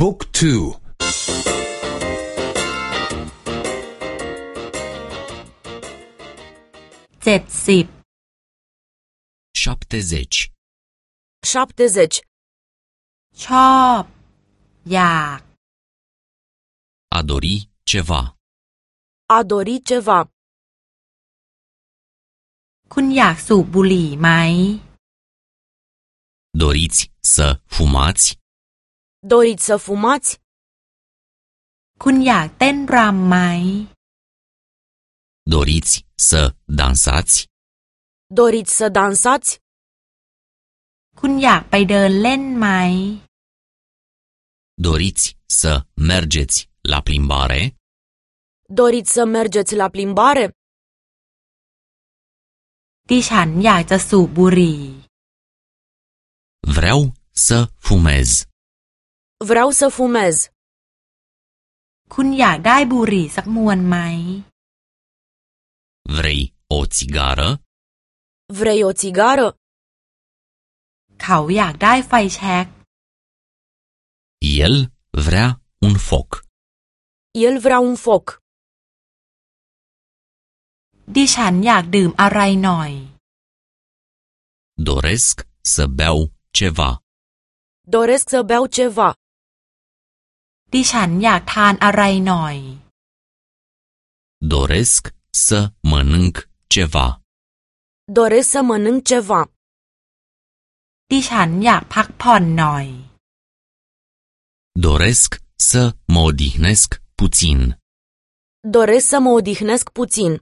บุ๊กทูเจ็ดสิบ șaptezeci, 70. ชอบ อยาก a dori ceva, A dori ceva. คุณอยากสูบบุหรี่ไหม doriți să fumați, Doriți să fumați? คุณอยากเต้นรำไหม doriți să dansați, Doriți să dansați? คุณอยากไปเดินเล่นไหม doriți să mergeți la plimbare, Doriți să mergeți la plimbare? ดิฉันอยากจะสูบบุหรี่ vreau să fumez, Vreau să fumez. คุณอยากได้บุหรี่สักมวนไหม vrei o țigară, Vrei o țigară? เขาอยากได้ไฟแช็ก el vrea un foc, El vrea un foc. ดิฉันอยากดื่มอะไรหน่อย doresc să beau ceva, Doresc să beau ceva. ดิฉันอยากทานอะไรหน่อย doresc să mănânc ceva, Doresc să mănânc ceva. ดิฉันอยากพักผ่อนหน่อย doresc să mă odihnesc puțin, Doresc să mă odihnesc puțin.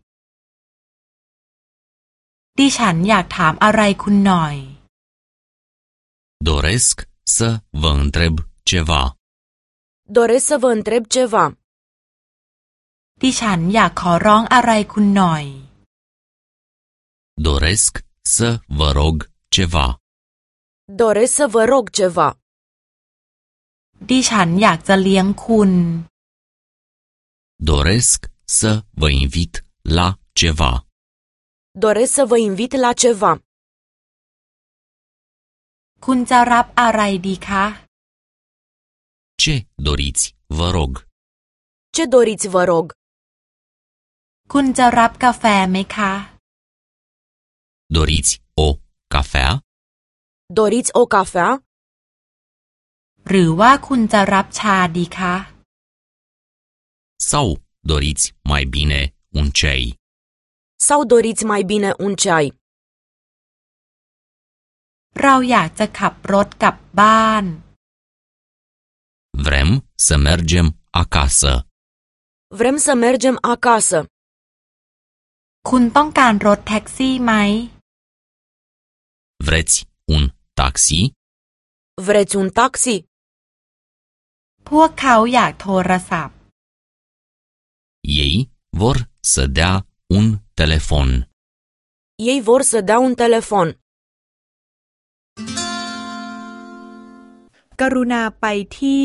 ดิฉันอยากถามอะไรคุณหน่อย doresc să vă întreb ceva, Doresc să vă întreb ceva. ดิฉันอยากขอร้องอะไรคุณหน่อย doresc să vă rog ceva, Doresc să vă rog ceva. ดิฉันอยากจะเลี้ยงคุณ doresc să vă invit la ceva, Doresc să vă invit la ceva. คุณจะรับอะไรดีคะ ce doriți, vă rog, Ce doriți, vă rog? คุณจะรับกาแฟไหมคะ doriți o cafea, Doriți o cafea? หรือว่าคุณจะรับชาดีคะ sau doriți mai bine un ceai, Sau doriți mai bine un ceai? เราอยากจะขับรถกลับบ้าน vrem să mergem acasă, Vrem să mergem acasă. คุณต้องการรถแท็กซี่ไหม vreți un taxi, Vreți un taxi? พวกเขาอยากโทรศัพท์ ei vor să dea un telefon. Ei vor să dea un telefon. กรุณาไปที่